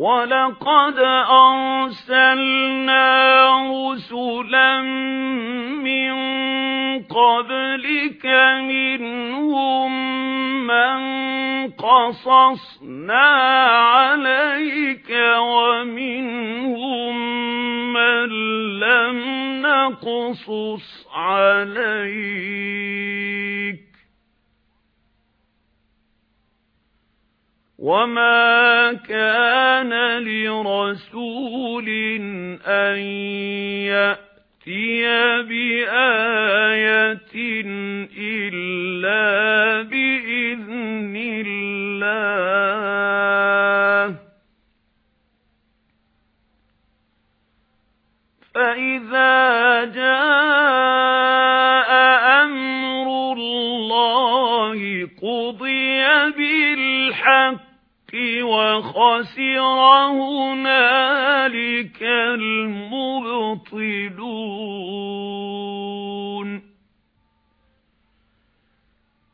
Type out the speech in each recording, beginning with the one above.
وَلَقَدْ أَرْسَلْنَا رُسُلًا مِنْ قَبْلِكَ مِنْهُمْ مَنْ قَصَصْنَا عَلَيْكَ وَمِنْهُمْ مَنْ لَمْ نَقْصُصْ عَلَيْكَ وَمَا كَانَ لِرَسُولٍ أَن يَأْتِيَ بِآيَةٍ إِلَّا بِإِذْنِ اللَّهِ فَإِذَا جَاءَ أَمْرُ اللَّهِ قُضِيَ بِالْحَقِّ وَخَسِرَ هُنَالِكَ الْمُبْطِلُونَ.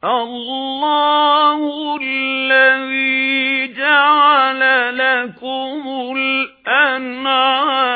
اللَّهُ الَّذِي جَعَلَ لَكُمُ الْأَنْعَامَ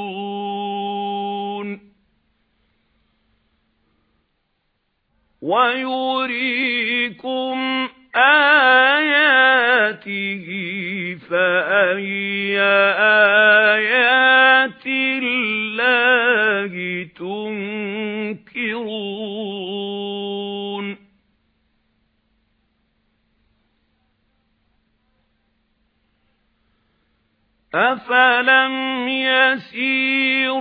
وَيُرِيكُمْ آيَاتِهِ فَأَيَّ آيَاتِ اللَّهِ تُنكِرُونَ؟ أَفَلَمْ يَسِيرُوا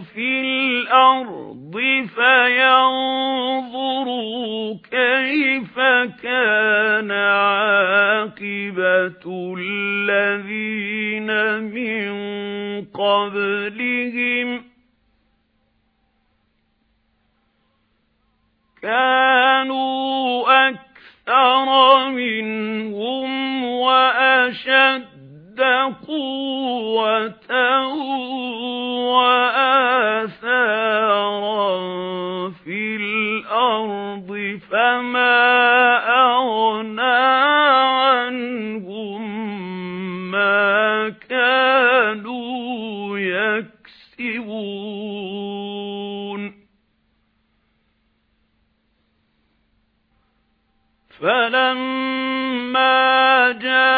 فِي الْأَرْضِ فَيَنظُرُوا كَانَ عَاقِبَةُ الَّذِينَ مِنْ قَبْلِهِمْ كَانُوا أَكْثَرَ مِنْهُمْ وَأَشَدَّ قُوَّةً وَآثَارًا فِي الْأَرْضِ فَمَا أَغْنَى عَنْهُمْ مَا كَانُوا يَكْسِبُونَ. فَلَمَّا جَاءَتْهُمْ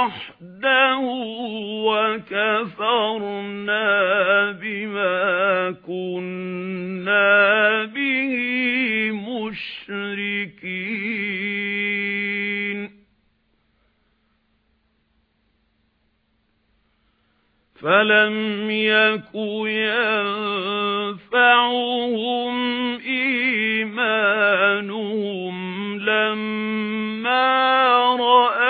وَحْدَهُ وَكَفَرْنَا بِمَا كُنَّا بِهِ مُشْرِكِينَ. فَلَمْ يَكُ يَنفَعُهُمْ إِيمَانُهُمْ لَمَّا رَأَوْا